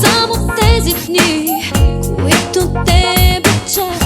Само тези дни, които тебе чакат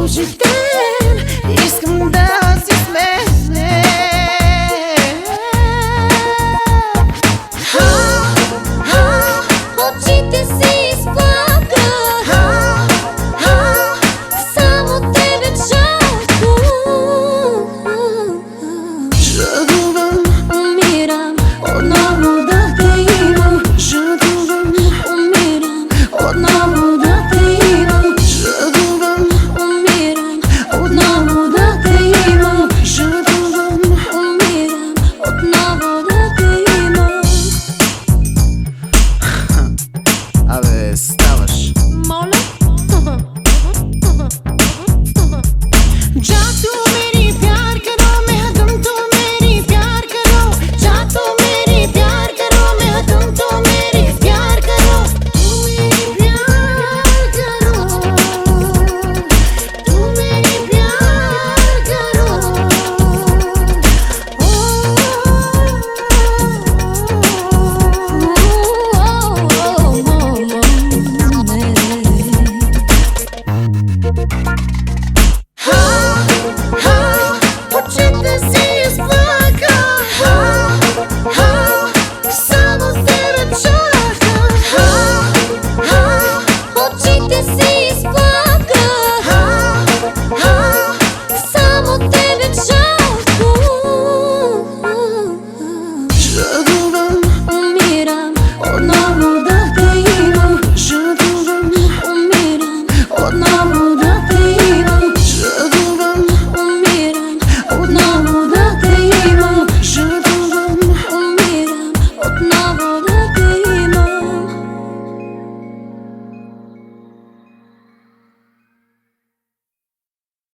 Won't you? Абе, ставаш. Моля? acontecer.